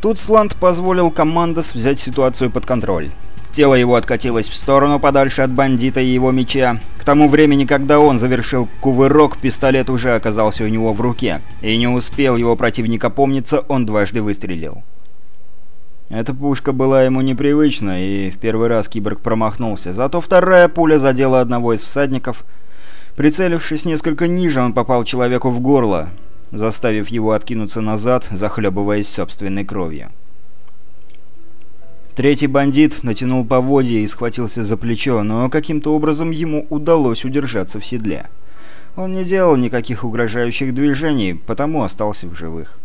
Тут Сланд позволил Командос взять ситуацию под контроль. Тело его откатилось в сторону подальше от бандита и его меча. К тому времени, когда он завершил кувырок, пистолет уже оказался у него в руке. И не успел его противник опомниться, он дважды выстрелил. Эта пушка была ему непривычна, и в первый раз киборг промахнулся. Зато вторая пуля задела одного из всадников. Прицелившись несколько ниже, он попал человеку в горло, заставив его откинуться назад, захлебываясь собственной кровью. Третий бандит натянул поводья и схватился за плечо, но каким-то образом ему удалось удержаться в седле. Он не делал никаких угрожающих движений, потому остался в живых.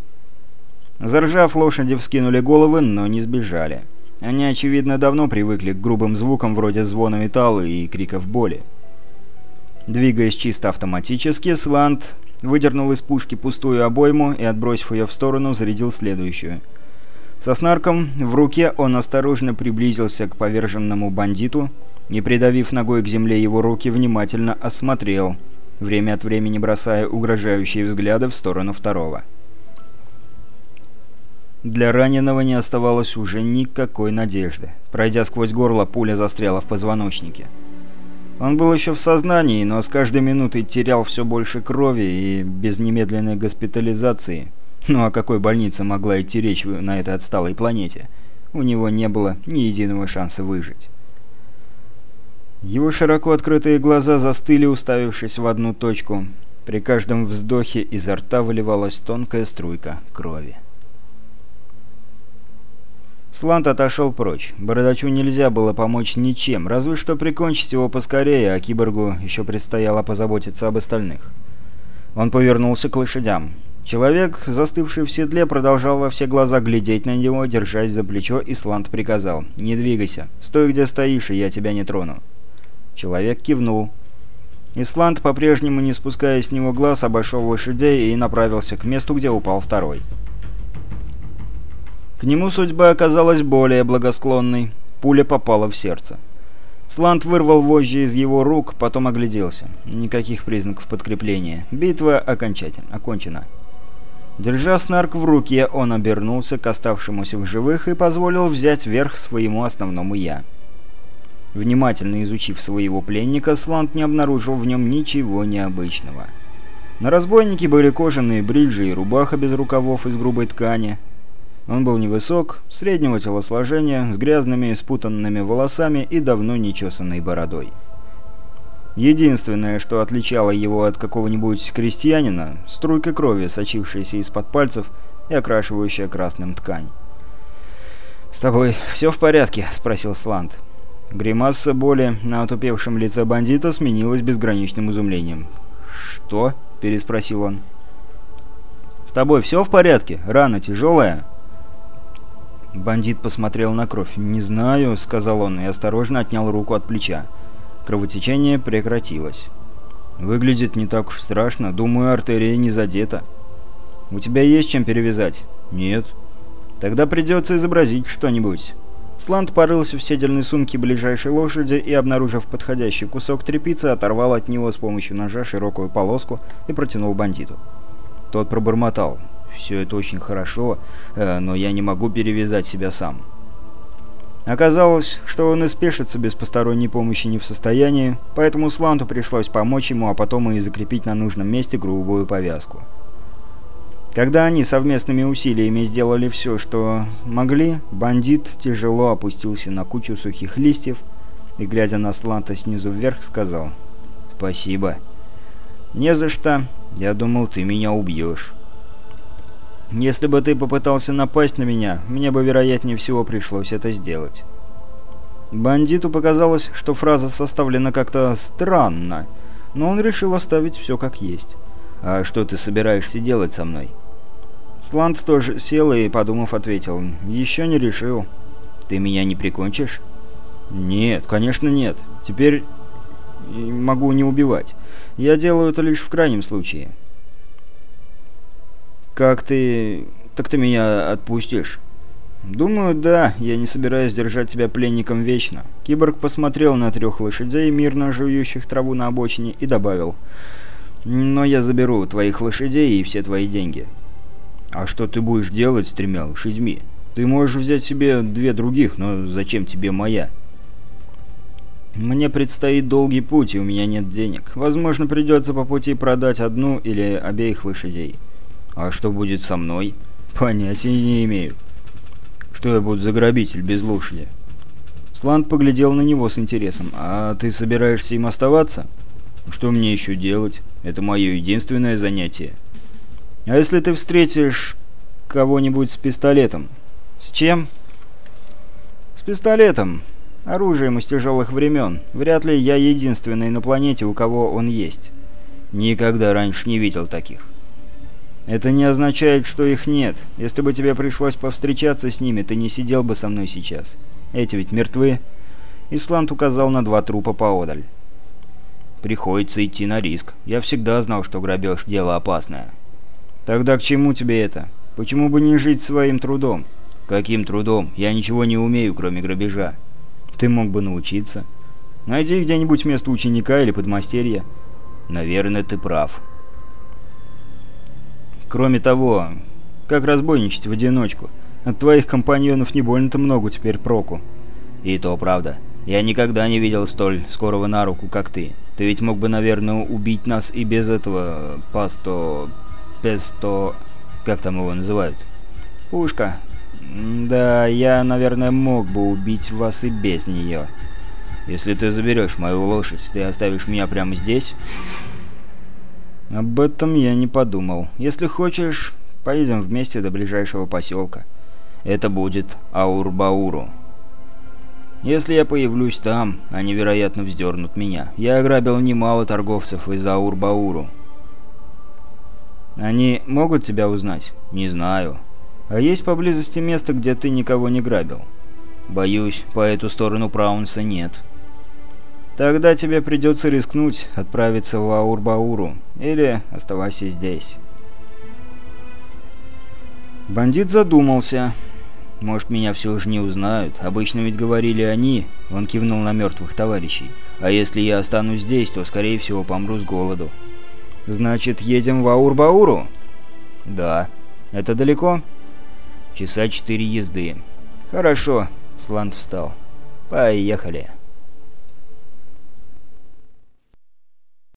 Заржав, лошади вскинули головы, но не сбежали. Они, очевидно, давно привыкли к грубым звукам вроде звона металла и криков боли. Двигаясь чисто автоматически, Сланд выдернул из пушки пустую обойму и, отбросив ее в сторону, зарядил следующую – со снарком в руке он осторожно приблизился к поверженному бандиту и, придавив ногой к земле его руки, внимательно осмотрел, время от времени бросая угрожающие взгляды в сторону второго. Для раненого не оставалось уже никакой надежды. Пройдя сквозь горло, пуля застряла в позвоночнике. Он был еще в сознании, но с каждой минутой терял все больше крови и без немедленной госпитализации – ну о какой больнице могла идти речь на этой отсталой планете? У него не было ни единого шанса выжить. Его широко открытые глаза застыли, уставившись в одну точку. При каждом вздохе изо рта выливалась тонкая струйка крови. Слант отошел прочь. Бородачу нельзя было помочь ничем, разве что прикончить его поскорее, а киборгу еще предстояло позаботиться об остальных. Он повернулся к лошадям. Человек, застывший в седле, продолжал во все глаза глядеть на него, держась за плечо, и Слант приказал «Не двигайся, стой где стоишь, и я тебя не трону». Человек кивнул. Исланд, по-прежнему не спуская с него глаз, обошел лошадей и направился к месту, где упал второй. К нему судьба оказалась более благосклонной. Пуля попала в сердце. Сланд вырвал вожжи из его рук, потом огляделся. Никаких признаков подкрепления. Битва окончательно окончена. Держа снарк в руке, он обернулся к оставшемуся в живых и позволил взять верх своему основному «я». Внимательно изучив своего пленника, Сланд не обнаружил в нем ничего необычного. На разбойнике были кожаные бриджи и рубаха без рукавов из грубой ткани. Он был невысок, среднего телосложения, с грязными спутанными волосами и давно нечесанной бородой. Единственное, что отличало его от какого-нибудь крестьянина – струйка крови, сочившаяся из-под пальцев и окрашивающая красным ткань. «С тобой все в порядке?» – спросил Сланд. Гримаса боли на отупевшем лице бандита сменилась безграничным изумлением. «Что?» – переспросил он. «С тобой все в порядке? Рана тяжелая?» Бандит посмотрел на кровь. «Не знаю», — сказал он и осторожно отнял руку от плеча. Кровотечение прекратилось. Выглядит не так уж страшно. Думаю, артерия не задета. У тебя есть чем перевязать? Нет. Тогда придется изобразить что-нибудь. Сланд порылся в седельной сумке ближайшей лошади и, обнаружив подходящий кусок тряпицы, оторвал от него с помощью ножа широкую полоску и протянул бандиту. Тот пробормотал. «Все это очень хорошо, э, но я не могу перевязать себя сам». Оказалось, что он и спешиться без посторонней помощи не в состоянии, поэтому Сланту пришлось помочь ему, а потом и закрепить на нужном месте грубую повязку. Когда они совместными усилиями сделали все, что могли, бандит тяжело опустился на кучу сухих листьев и, глядя на Сланта снизу вверх, сказал «Спасибо». «Не за что. Я думал, ты меня убьешь». Если бы ты попытался напасть на меня, мне бы вероятнее всего пришлось это сделать». Бандиту показалось, что фраза составлена как-то странно, но он решил оставить все как есть. «А что ты собираешься делать со мной?» Сланд тоже сел и, подумав, ответил. «Еще не решил». «Ты меня не прикончишь?» «Нет, конечно нет. Теперь могу не убивать. Я делаю это лишь в крайнем случае». «Как ты... так ты меня отпустишь?» «Думаю, да. Я не собираюсь держать тебя пленником вечно». Киборг посмотрел на трех лошадей, мирно жующих траву на обочине, и добавил. «Но я заберу твоих лошадей и все твои деньги». «А что ты будешь делать с тремя лошадьми?» Ты можешь взять себе две других, но зачем тебе моя? Мне предстоит долгий путь, и у меня нет денег. Возможно, придется по пути продать одну или обеих лошадей. А что будет со мной? Понятия не имею. Что я буду за грабитель без лошади? Сланд поглядел на него с интересом. А ты собираешься им оставаться? Что мне еще делать? Это мое единственное занятие. А если ты встретишь кого-нибудь с пистолетом? С чем? С пистолетом. Оружием из тяжелых времен. Вряд ли я единственный на планете, у кого он есть. Никогда раньше не видел таких. Это не означает, что их нет. Если бы тебе пришлось повстречаться с ними, ты не сидел бы со мной сейчас. Эти ведь мертвы. Исланд указал на два трупа поодаль. Приходится идти на риск. Я всегда знал, что грабеж – дело опасное. Тогда к чему тебе это? Почему бы не жить своим трудом? Каким трудом? Я ничего не умею, кроме грабежа. Ты мог бы научиться. Найди где-нибудь место ученика или подмастерья. Наверное, ты прав. Кроме того, как разбойничать в одиночку? От твоих компаньонов не больно-то много теперь проку. И то правда. Я никогда не видел столь скорого на руку, как ты. Ты ведь мог бы, наверное, убить нас и без этого пасто... песто... как там его называют? Пушка. Да, я, наверное, мог бы убить вас и без нее. Если ты заберешь мою лошадь, ты оставишь меня прямо здесь? Об этом я не подумал. Если хочешь, поедем вместе до ближайшего поселка. Это будет Аурбауру. Если я появлюсь там, они, вероятно, вздернут меня. Я ограбил немало торговцев из Аурбауру. Они могут тебя узнать? Не знаю. А есть поблизости место, где ты никого не грабил? Боюсь, по эту сторону Праунса нет. Тогда тебе придется рискнуть, отправиться в Аурбауру. Или оставайся здесь. Бандит задумался. Может, меня все же не узнают. Обычно ведь говорили они. Он кивнул на мертвых товарищей. А если я останусь здесь, то, скорее всего, помру с голоду. Значит, едем в Аурбауру? Да. Это далеко? Часа четыре езды. Хорошо, Сланд встал. Поехали.